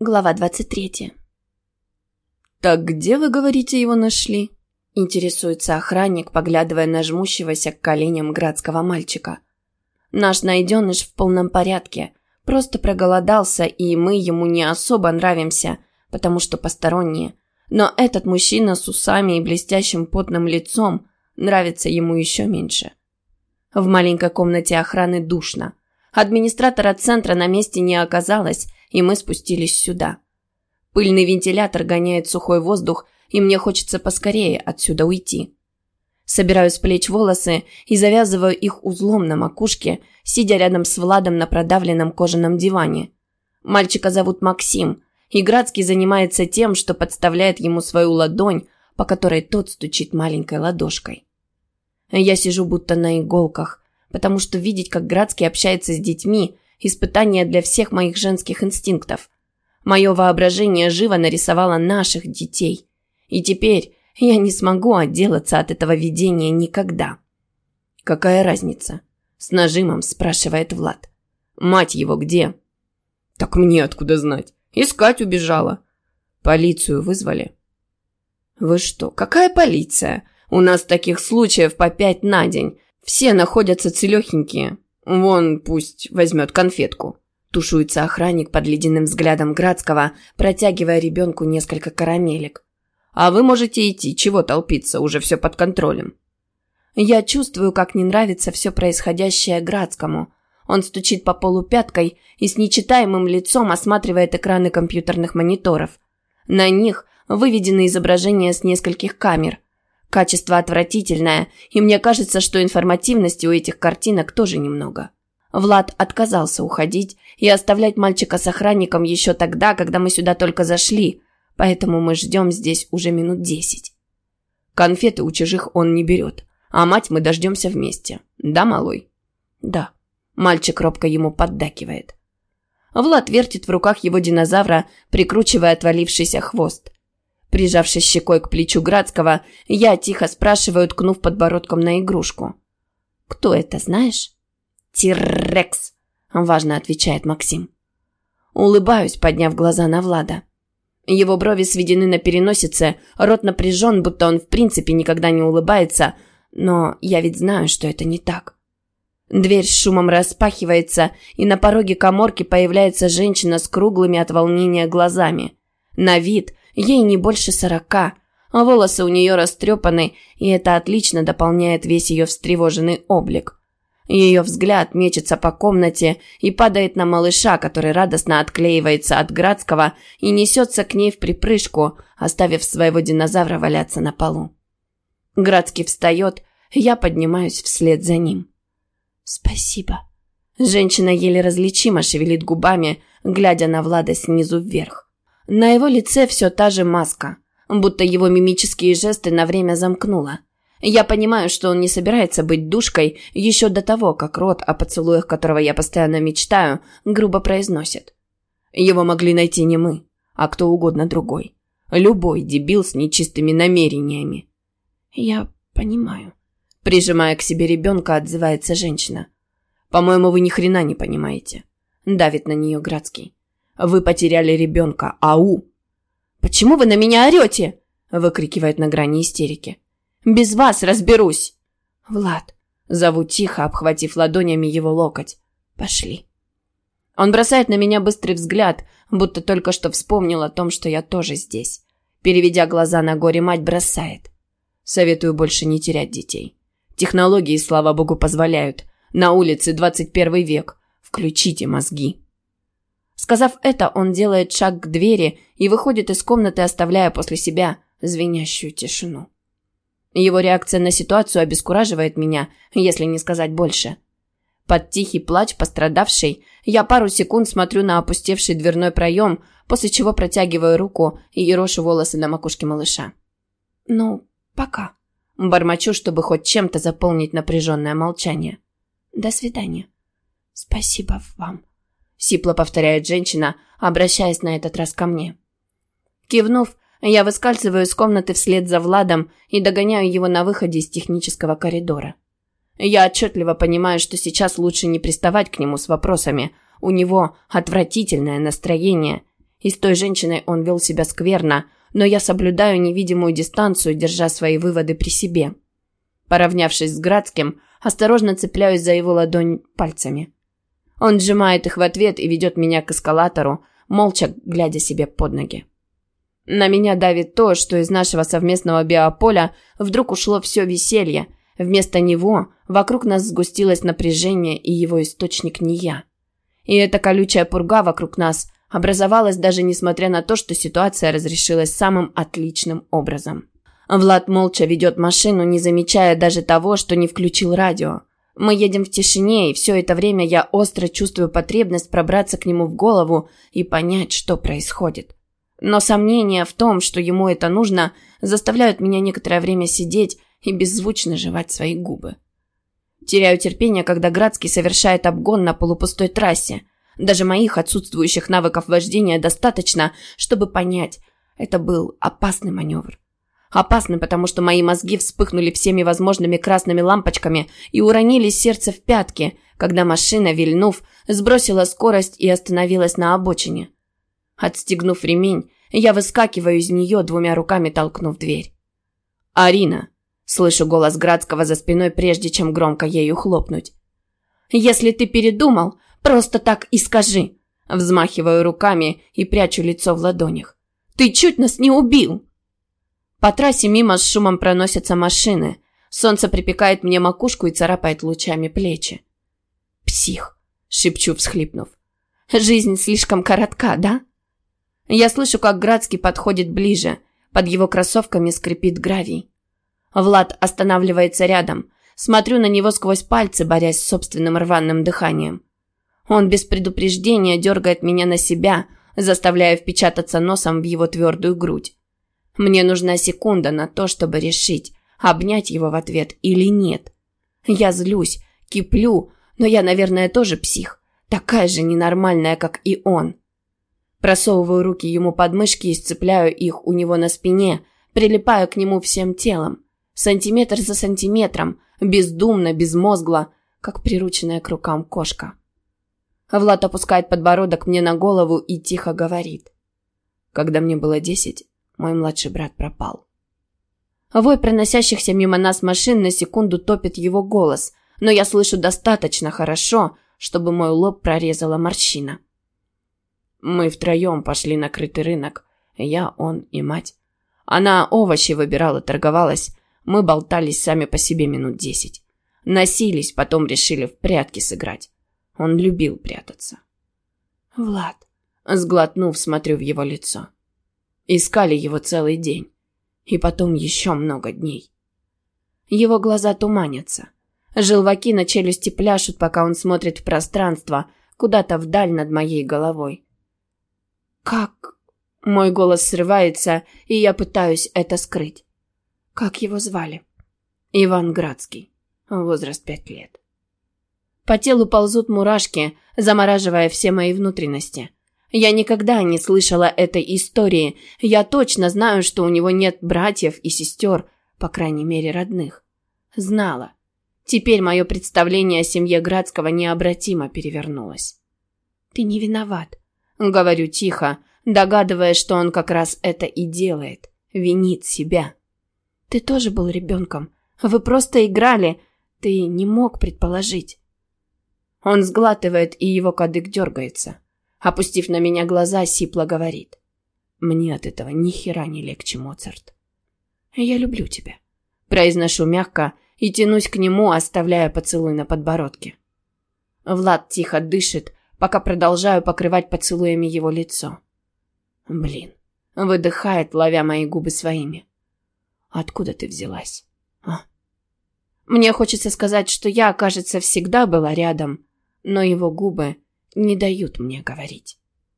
Глава 23. «Так где, вы говорите, его нашли?» Интересуется охранник, поглядывая на жмущегося к коленям градского мальчика. «Наш найденыш в полном порядке. Просто проголодался, и мы ему не особо нравимся, потому что посторонние. Но этот мужчина с усами и блестящим потным лицом нравится ему еще меньше». В маленькой комнате охраны душно. Администратора центра на месте не оказалось, и мы спустились сюда. Пыльный вентилятор гоняет сухой воздух, и мне хочется поскорее отсюда уйти. Собираю с плеч волосы и завязываю их узлом на макушке, сидя рядом с Владом на продавленном кожаном диване. Мальчика зовут Максим, и Градский занимается тем, что подставляет ему свою ладонь, по которой тот стучит маленькой ладошкой. Я сижу будто на иголках, потому что видеть, как Градский общается с детьми – испытание для всех моих женских инстинктов. Мое воображение живо нарисовало наших детей. И теперь я не смогу отделаться от этого видения никогда. «Какая разница?» – с нажимом спрашивает Влад. «Мать его где?» «Так мне откуда знать? Искать убежала». «Полицию вызвали?» «Вы что, какая полиция? У нас таких случаев по пять на день. Все находятся целехенькие. «Вон, пусть возьмет конфетку». Тушуется охранник под ледяным взглядом Градского, протягивая ребенку несколько карамелек. «А вы можете идти, чего толпиться, уже все под контролем». Я чувствую, как не нравится все происходящее Градскому. Он стучит по полу пяткой и с нечитаемым лицом осматривает экраны компьютерных мониторов. На них выведены изображения с нескольких камер – Качество отвратительное, и мне кажется, что информативности у этих картинок тоже немного. Влад отказался уходить и оставлять мальчика с охранником еще тогда, когда мы сюда только зашли, поэтому мы ждем здесь уже минут десять. Конфеты у чужих он не берет, а мать мы дождемся вместе. Да, малой? Да. Мальчик робко ему поддакивает. Влад вертит в руках его динозавра, прикручивая отвалившийся хвост. Прижавшись щекой к плечу Градского, я тихо спрашиваю, ткнув подбородком на игрушку. «Кто это, знаешь?» «Тиррекс», – важно отвечает Максим. Улыбаюсь, подняв глаза на Влада. Его брови сведены на переносице, рот напряжен, будто он в принципе никогда не улыбается, но я ведь знаю, что это не так. Дверь с шумом распахивается, и на пороге коморки появляется женщина с круглыми от волнения глазами. На вид Ей не больше сорока, а волосы у нее растрепаны, и это отлично дополняет весь ее встревоженный облик. Ее взгляд мечется по комнате и падает на малыша, который радостно отклеивается от Градского и несется к ней в припрыжку, оставив своего динозавра валяться на полу. Градский встает, я поднимаюсь вслед за ним. «Спасибо». Женщина еле различимо шевелит губами, глядя на Влада снизу вверх. На его лице все та же маска, будто его мимические жесты на время замкнула. Я понимаю, что он не собирается быть душкой еще до того, как рот, о поцелуях которого я постоянно мечтаю, грубо произносит. Его могли найти не мы, а кто угодно другой. Любой дебил с нечистыми намерениями. Я понимаю. Прижимая к себе ребенка, отзывается женщина. По-моему, вы ни хрена не понимаете. Давит на нее Градский. Вы потеряли ребенка. Ау!» «Почему вы на меня орете?» выкрикивает на грани истерики. «Без вас разберусь!» «Влад!» Зову тихо, обхватив ладонями его локоть. «Пошли!» Он бросает на меня быстрый взгляд, будто только что вспомнил о том, что я тоже здесь. Переведя глаза на горе, мать бросает. Советую больше не терять детей. Технологии, слава богу, позволяют. На улице 21 век. Включите мозги. Сказав это, он делает шаг к двери и выходит из комнаты, оставляя после себя звенящую тишину. Его реакция на ситуацию обескураживает меня, если не сказать больше. Под тихий плач пострадавшей я пару секунд смотрю на опустевший дверной проем, после чего протягиваю руку и ерошу волосы на макушке малыша. «Ну, пока». Бормочу, чтобы хоть чем-то заполнить напряженное молчание. «До свидания». «Спасибо вам», сипло повторяет женщина, обращаясь на этот раз ко мне. Кивнув, я выскальзываю из комнаты вслед за Владом и догоняю его на выходе из технического коридора. Я отчетливо понимаю, что сейчас лучше не приставать к нему с вопросами. У него отвратительное настроение, И с той женщиной он вел себя скверно, но я соблюдаю невидимую дистанцию, держа свои выводы при себе. Поравнявшись с Градским, осторожно цепляюсь за его ладонь пальцами. Он сжимает их в ответ и ведет меня к эскалатору, молча глядя себе под ноги. На меня давит то, что из нашего совместного биополя вдруг ушло все веселье. Вместо него вокруг нас сгустилось напряжение, и его источник не я. И эта колючая пурга вокруг нас образовалась даже несмотря на то, что ситуация разрешилась самым отличным образом. Влад молча ведет машину, не замечая даже того, что не включил радио. Мы едем в тишине, и все это время я остро чувствую потребность пробраться к нему в голову и понять, что происходит. Но сомнения в том, что ему это нужно, заставляют меня некоторое время сидеть и беззвучно жевать свои губы. Теряю терпение, когда Градский совершает обгон на полупустой трассе. Даже моих отсутствующих навыков вождения достаточно, чтобы понять, это был опасный маневр. Опасный, потому что мои мозги вспыхнули всеми возможными красными лампочками и уронили сердце в пятки, когда машина, вильнув, сбросила скорость и остановилась на обочине. Отстегнув ремень, я выскакиваю из нее, двумя руками толкнув дверь. «Арина!» – слышу голос Градского за спиной, прежде чем громко ею хлопнуть. «Если ты передумал, просто так и скажи!» Взмахиваю руками и прячу лицо в ладонях. «Ты чуть нас не убил!» По трассе мимо с шумом проносятся машины. Солнце припекает мне макушку и царапает лучами плечи. «Псих!» – шепчу, всхлипнув. «Жизнь слишком коротка, да?» Я слышу, как Градский подходит ближе. Под его кроссовками скрипит гравий. Влад останавливается рядом. Смотрю на него сквозь пальцы, борясь с собственным рваным дыханием. Он без предупреждения дергает меня на себя, заставляя впечататься носом в его твердую грудь. Мне нужна секунда на то, чтобы решить, обнять его в ответ или нет. Я злюсь, киплю, но я, наверное, тоже псих. Такая же ненормальная, как и он. Просовываю руки ему под мышки и сцепляю их у него на спине, прилипаю к нему всем телом. Сантиметр за сантиметром, бездумно, безмозгло, как прирученная к рукам кошка. Влад опускает подбородок мне на голову и тихо говорит. Когда мне было десять, мой младший брат пропал. Вой проносящихся мимо нас машин на секунду топит его голос, но я слышу достаточно хорошо, чтобы мой лоб прорезала морщина. Мы втроем пошли на крытый рынок. Я, он и мать. Она овощи выбирала, торговалась. Мы болтались сами по себе минут десять. Носились, потом решили в прятки сыграть. Он любил прятаться. «Влад», сглотнув, смотрю в его лицо. Искали его целый день. И потом еще много дней. Его глаза туманятся. Желваки на челюсти пляшут, пока он смотрит в пространство, куда-то вдаль над моей головой. «Как?» Мой голос срывается, и я пытаюсь это скрыть. Как его звали? Иван Градский. Возраст пять лет. По телу ползут мурашки, замораживая все мои внутренности. Я никогда не слышала этой истории. Я точно знаю, что у него нет братьев и сестер, по крайней мере, родных. Знала. Теперь мое представление о семье Градского необратимо перевернулось. «Ты не виноват», Говорю тихо, догадываясь, что он как раз это и делает. Винит себя. Ты тоже был ребенком. Вы просто играли. Ты не мог предположить. Он сглатывает, и его кадык дергается. Опустив на меня глаза, сипло говорит. Мне от этого ни хера не легче, Моцарт. Я люблю тебя. Произношу мягко и тянусь к нему, оставляя поцелуй на подбородке. Влад тихо дышит, пока продолжаю покрывать поцелуями его лицо. Блин, выдыхает, ловя мои губы своими. Откуда ты взялась? А? Мне хочется сказать, что я, кажется, всегда была рядом, но его губы не дают мне говорить.